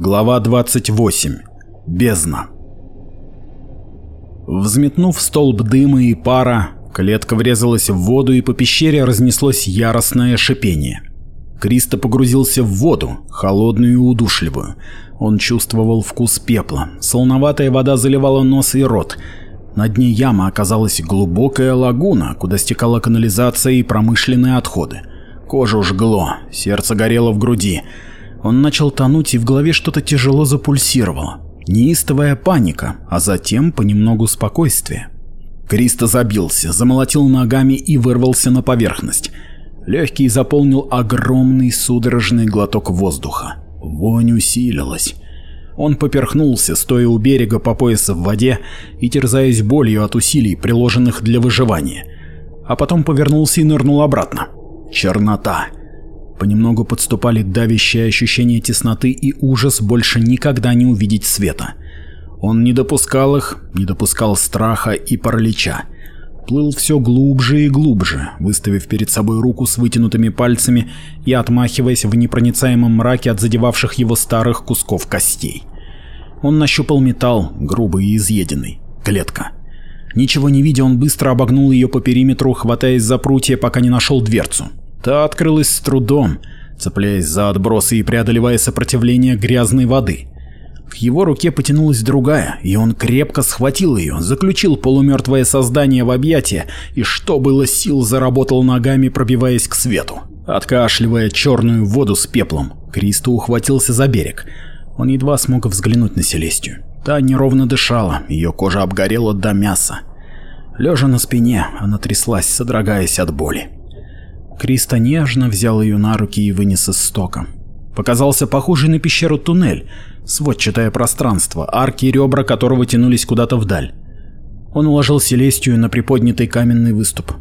Глава 28. Бездна. Взметнув столб дыма и пара, клетка врезалась в воду и по пещере разнеслось яростное шипение. Кристо погрузился в воду, холодную и удушливую. Он чувствовал вкус пепла. Солноватая вода заливала нос и рот. На дне ямы оказалась глубокая лагуна, куда стекала канализация и промышленные отходы. Кожа жгло, сердце горело в груди. Он начал тонуть, и в голове что-то тяжело запульсировало. Неистовая паника, а затем понемногу спокойствие. Кристо забился, замолотил ногами и вырвался на поверхность. Легкий заполнил огромный судорожный глоток воздуха. Вонь усилилась. Он поперхнулся, стоя у берега по пояса в воде и терзаясь болью от усилий, приложенных для выживания. А потом повернулся и нырнул обратно. Чернота. Понемногу подступали давящее ощущение тесноты и ужас больше никогда не увидеть света. Он не допускал их, не допускал страха и паралича. Плыл все глубже и глубже, выставив перед собой руку с вытянутыми пальцами и отмахиваясь в непроницаемом мраке от задевавших его старых кусков костей. Он нащупал металл, грубый и изъеденный. Клетка. Ничего не видя, он быстро обогнул ее по периметру, хватаясь за прутья, пока не нашел дверцу. Та открылась с трудом, цепляясь за отбросы и преодолевая сопротивление грязной воды. К его руке потянулась другая, и он крепко схватил ее, заключил полумертвое создание в объятия и, что было сил, заработал ногами, пробиваясь к свету. Откашливая черную воду с пеплом, Кристо ухватился за берег. Он едва смог взглянуть на Селестию. Та неровно дышала, ее кожа обгорела до мяса. Лежа на спине, она тряслась, содрогаясь от боли. Криста нежно взял ее на руки и вынес из стока. Показался похожий на пещеру туннель, сводчатое пространство, арки и ребра которого тянулись куда-то вдаль. Он уложил Селестию на приподнятый каменный выступ.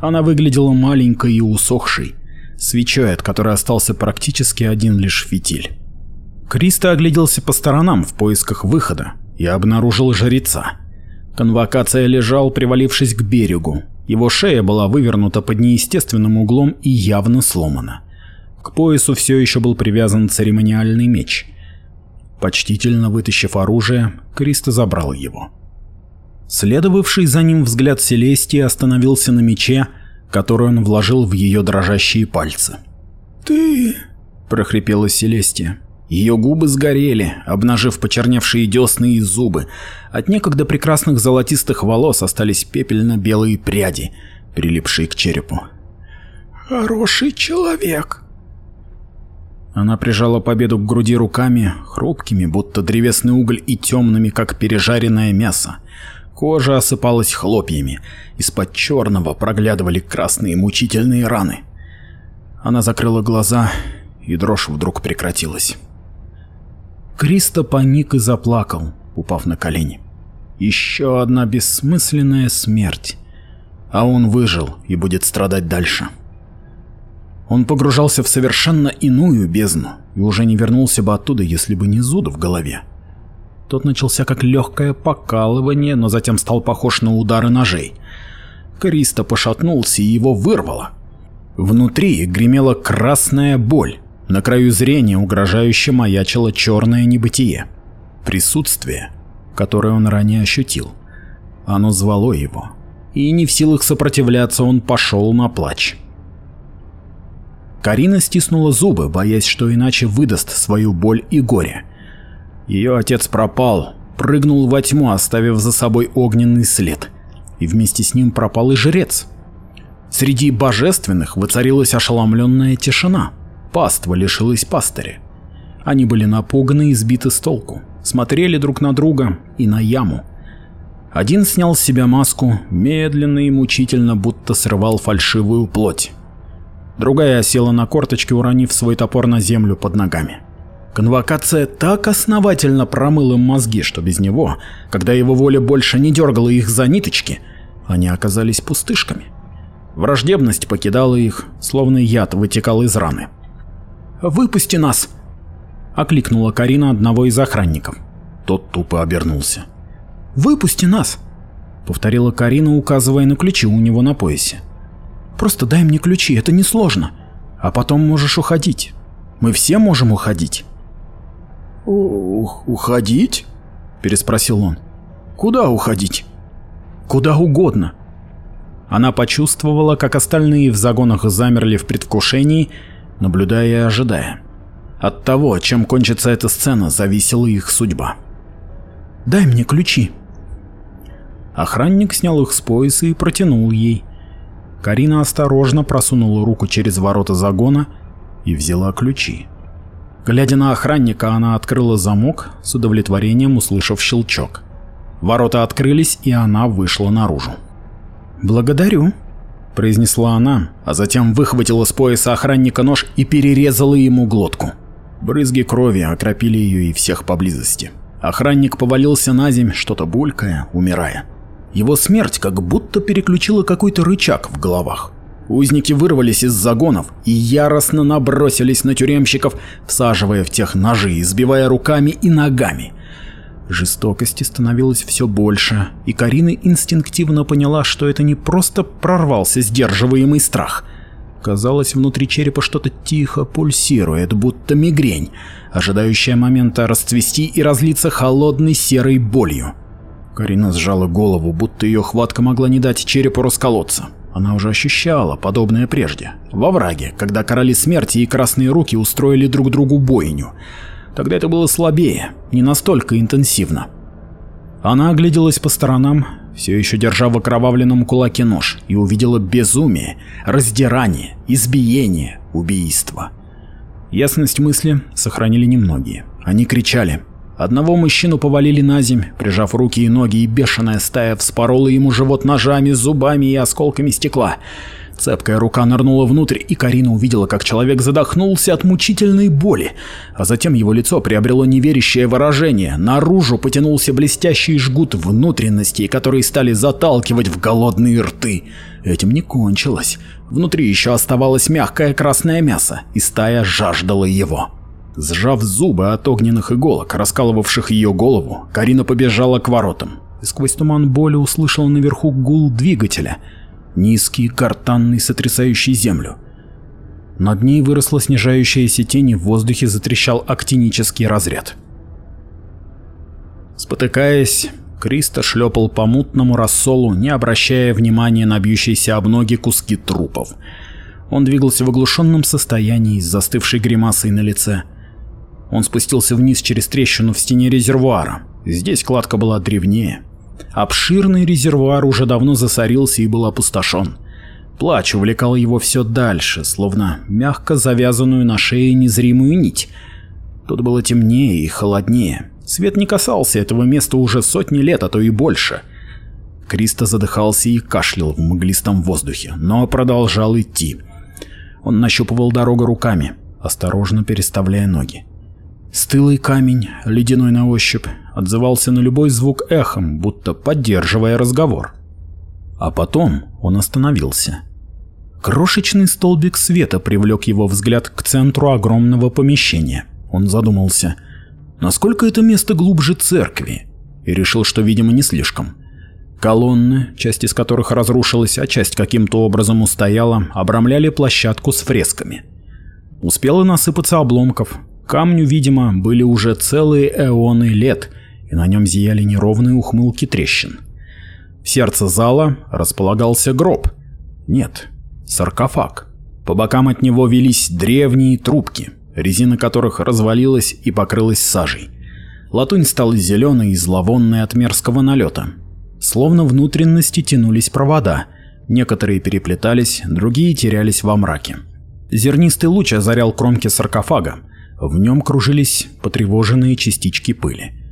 Она выглядела маленькой и усохшей, свечой, от которой остался практически один лишь фитиль. Криста огляделся по сторонам в поисках выхода и обнаружил жреца. Конвокация лежал, привалившись к берегу, его шея была вывернута под неестественным углом и явно сломана. К поясу все еще был привязан церемониальный меч. Почтительно вытащив оружие, Кристо забрал его. Следовавший за ним взгляд Селестии остановился на мече, который он вложил в ее дрожащие пальцы. «Ты...» – прохрипела Селестия. Ее губы сгорели, обнажив почерневшие десны и зубы. От некогда прекрасных золотистых волос остались пепельно-белые пряди, прилипшие к черепу. «Хороший человек!» Она прижала победу к груди руками, хрупкими, будто древесный уголь, и темными, как пережаренное мясо. Кожа осыпалась хлопьями, из-под черного проглядывали красные мучительные раны. Она закрыла глаза, и дрожь вдруг прекратилась. Кристо паник и заплакал, упав на колени. Еще одна бессмысленная смерть. А он выжил и будет страдать дальше. Он погружался в совершенно иную бездну и уже не вернулся бы оттуда, если бы не зуд в голове. Тот начался как легкое покалывание, но затем стал похож на удары ножей. Кристо пошатнулся и его вырвало. Внутри гремела красная боль, на краю зрения угрожающе маячило черное небытие. Присутствие, которое он ранее ощутил. Оно звало его. И не в силах сопротивляться он пошел на плач. Карина стиснула зубы, боясь, что иначе выдаст свою боль и горе. Ее отец пропал, прыгнул во тьму, оставив за собой огненный след. И вместе с ним пропал и жрец. Среди божественных воцарилась ошеломленная тишина паства лишилась пастыря. Они были напуганы и сбиты с толку, смотрели друг на друга и на яму. Один снял с себя маску, медленно и мучительно, будто срывал фальшивую плоть. Другая села на корточки, уронив свой топор на землю под ногами. Конвокация так основательно промыла им мозги, что без него, когда его воля больше не дергала их за ниточки, они оказались пустышками. Враждебность покидала их, словно яд вытекал из раны. Выпусти нас!» Окликнула Карина одного из охранников. Тот тупо обернулся. «Выпусти нас!» Повторила Карина, указывая на ключи у него на поясе. «Просто дай мне ключи, это несложно. А потом можешь уходить. Мы все можем уходить». У «Уходить?» – переспросил он. «Куда уходить?» «Куда угодно». Она почувствовала, как остальные в загонах замерли в предвкушении, наблюдая и ожидая. От того, чем кончится эта сцена, зависела их судьба. «Дай мне ключи!» Охранник снял их с пояса и протянул ей. Карина осторожно просунула руку через ворота загона и взяла ключи. Глядя на охранника, она открыла замок, с удовлетворением услышав щелчок. Ворота открылись, и она вышла наружу. «Благодарю», — произнесла она, а затем выхватила с пояса охранника нож и перерезала ему глотку. Брызги крови окропили ее и всех поблизости. Охранник повалился на земь, что-то булькая, умирая. Его смерть как будто переключила какой-то рычаг в головах. Узники вырвались из загонов и яростно набросились на тюремщиков, всаживая в тех ножи, избивая руками и ногами. Жестокости становилось все больше, и Карина инстинктивно поняла, что это не просто прорвался сдерживаемый страх. Казалось, внутри черепа что-то тихо пульсирует, будто мигрень, ожидающая момента расцвести и разлиться холодной серой болью. Карина сжала голову, будто ее хватка могла не дать черепу расколоться. Она уже ощущала подобное прежде, во враге, когда короли смерти и красные руки устроили друг другу бойню. Тогда это было слабее, не настолько интенсивно. Она огляделась по сторонам, все еще держа в окровавленном кулаке нож, и увидела безумие, раздирание, избиение, убийство. Ясность мысли сохранили немногие. Они кричали. Одного мужчину повалили на земь, прижав руки и ноги, и бешеная стая вспорола ему живот ножами, зубами и осколками стекла. Цепкая рука нырнула внутрь, и Карина увидела, как человек задохнулся от мучительной боли, а затем его лицо приобрело неверящее выражение, наружу потянулся блестящий жгут внутренностей, которые стали заталкивать в голодные рты. Этим не кончилось. Внутри еще оставалось мягкое красное мясо, и стая жаждала его. Сжав зубы от огненных иголок, раскалывавших ее голову, Карина побежала к воротам. И сквозь туман боли услышала наверху гул двигателя — низкий, картанный, сотрясающий землю. Над ней выросла снижающаяся тень и в воздухе затрещал актинический разряд. Спотыкаясь, Кристо шлепал по мутному рассолу, не обращая внимания на бьющиеся об ноги куски трупов. Он двигался в оглушенном состоянии с застывшей гримасой на лице. Он спустился вниз через трещину в стене резервуара. Здесь кладка была древнее, Обширный резервуар уже давно засорился и был опустошен. Плач увлекал его все дальше, словно мягко завязанную на шее незримую нить. Тут было темнее и холоднее. Свет не касался этого места уже сотни лет, а то и больше. Криста задыхался и кашлял в мглистом воздухе, но продолжал идти. Он нащупывал дорогу руками, осторожно переставляя ноги. Стылый камень, ледяной на ощупь, отзывался на любой звук эхом, будто поддерживая разговор. А потом он остановился. Крошечный столбик света привлек его взгляд к центру огромного помещения. Он задумался, насколько это место глубже церкви, и решил, что, видимо, не слишком. Колонны, часть из которых разрушилась, а часть каким-то образом устояла, обрамляли площадку с фресками. Успело насыпаться обломков. Камню, видимо, были уже целые эоны лет – и на нем зияли неровные ухмылки трещин. В сердце зала располагался гроб. Нет, саркофаг. По бокам от него велись древние трубки, резина которых развалилась и покрылась сажей. Латунь стала зеленой и зловонной от мерзкого налета. Словно внутренности тянулись провода, некоторые переплетались, другие терялись во мраке. Зернистый луч озарял кромки саркофага, в нем кружились потревоженные частички пыли.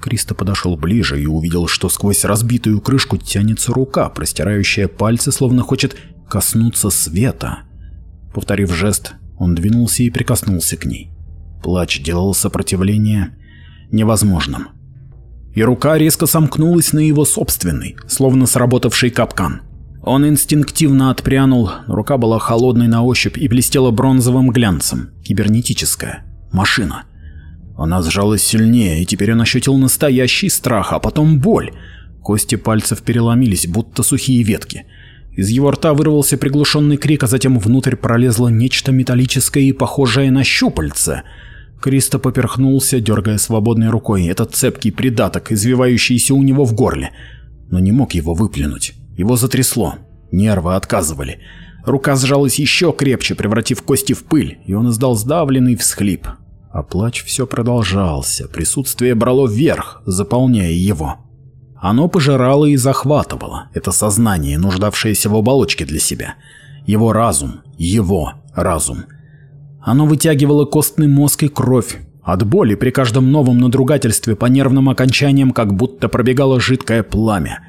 Кристо подошел ближе и увидел, что сквозь разбитую крышку тянется рука, простирающая пальцы, словно хочет коснуться света. Повторив жест, он двинулся и прикоснулся к ней. Плач делал сопротивление невозможным. И рука резко сомкнулась на его собственный, словно сработавший капкан. Он инстинктивно отпрянул, рука была холодной на ощупь и блестела бронзовым глянцем. Кибернетическая. Машина. Она сжалась сильнее, и теперь он ощутил настоящий страх, а потом боль. Кости пальцев переломились, будто сухие ветки. Из его рта вырвался приглушенный крик, а затем внутрь пролезло нечто металлическое и похожее на щупальце. Кристо поперхнулся, дергая свободной рукой этот цепкий придаток, извивающийся у него в горле, но не мог его выплюнуть. Его затрясло, нервы отказывали. Рука сжалась еще крепче, превратив кости в пыль, и он издал сдавленный всхлип. А плач все продолжался, присутствие брало вверх, заполняя его. Оно пожирало и захватывало, это сознание, нуждавшееся в оболочке для себя. Его разум, его разум. Оно вытягивало костный мозг и кровь. От боли при каждом новом надругательстве по нервным окончаниям как будто пробегало жидкое пламя.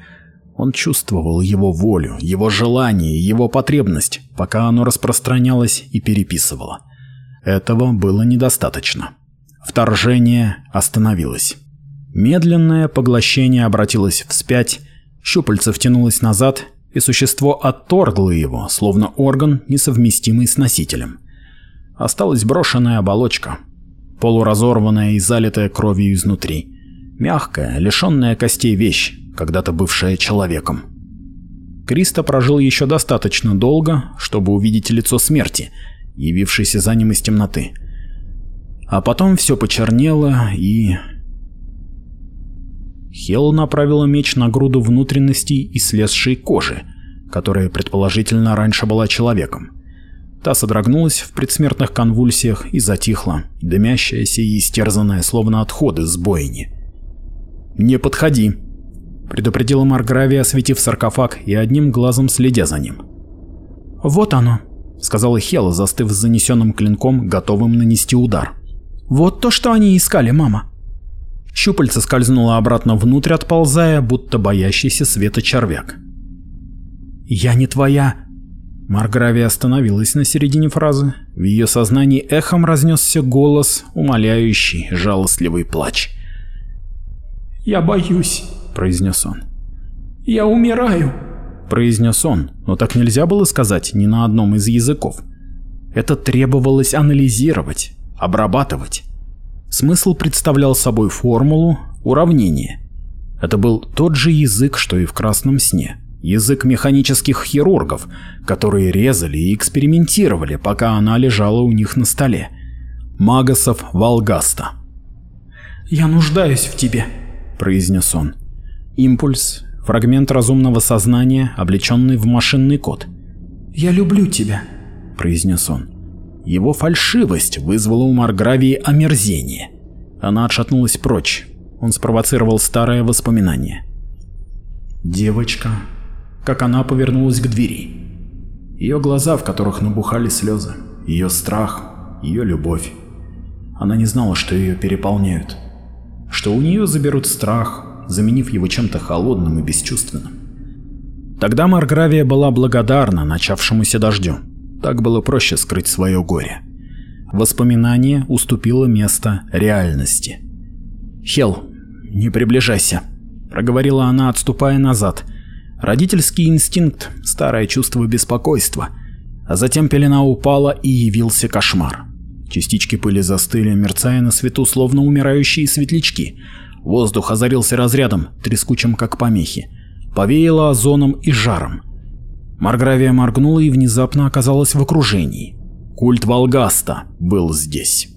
Он чувствовал его волю, его желание, его потребность, пока оно распространялось и переписывало. Этого было недостаточно. Вторжение остановилось. Медленное поглощение обратилось вспять, щупальце втянулось назад, и существо отторгло его, словно орган, несовместимый с носителем. Осталась брошенная оболочка, полуразорванная и залитая кровью изнутри. Мягкая, лишенная костей вещь, когда-то бывшая человеком. Криста прожил еще достаточно долго, чтобы увидеть лицо смерти, явившийся за ним из темноты. А потом все почернело и... Хел направила меч на груду внутренностей и слезшей кожи, которая предположительно раньше была человеком. Та содрогнулась в предсмертных конвульсиях и затихла, дымящаяся и истерзанная, словно отходы с бойни. «Не подходи!» — предупредила Маргравия, осветив саркофаг и одним глазом следя за ним. «Вот оно!» — сказала Хела, застыв с занесенным клинком, готовым нанести удар. «Вот то, что они искали, мама!» Щупальце скользнуло обратно внутрь, отползая, будто боящийся света червяк. «Я не твоя!» Маргравия остановилась на середине фразы. В ее сознании эхом разнесся голос, умоляющий, жалостливый плач. «Я боюсь», — произнес он. «Я умираю» произнес он, но так нельзя было сказать ни на одном из языков. Это требовалось анализировать, обрабатывать. Смысл представлял собой формулу, уравнение. Это был тот же язык, что и в «Красном сне». Язык механических хирургов, которые резали и экспериментировали, пока она лежала у них на столе. Магасов Волгаста. «Я нуждаюсь в тебе», — произнес он. Импульс, фрагмент разумного сознания, облеченный в машинный код. «Я люблю тебя», — произнес он. Его фальшивость вызвала у Маргравии омерзение. Она отшатнулась прочь. Он спровоцировал старое воспоминание. Девочка, как она повернулась к двери. Ее глаза, в которых набухали слезы, ее страх, ее любовь. Она не знала, что ее переполняют, что у нее заберут страх, заменив его чем-то холодным и бесчувственным. Тогда Маргравия была благодарна начавшемуся дождю. Так было проще скрыть свое горе. Воспоминание уступило место реальности. «Хел, не приближайся», — проговорила она, отступая назад. Родительский инстинкт, старое чувство беспокойства. А затем пелена упала и явился кошмар. Частички пыли застыли, мерцая на свету, словно умирающие светлячки, Воздух озарился разрядом, трескучим как помехи. Повеяло озоном и жаром. Маргравия моргнула и внезапно оказалась в окружении. Культ Волгаста был здесь.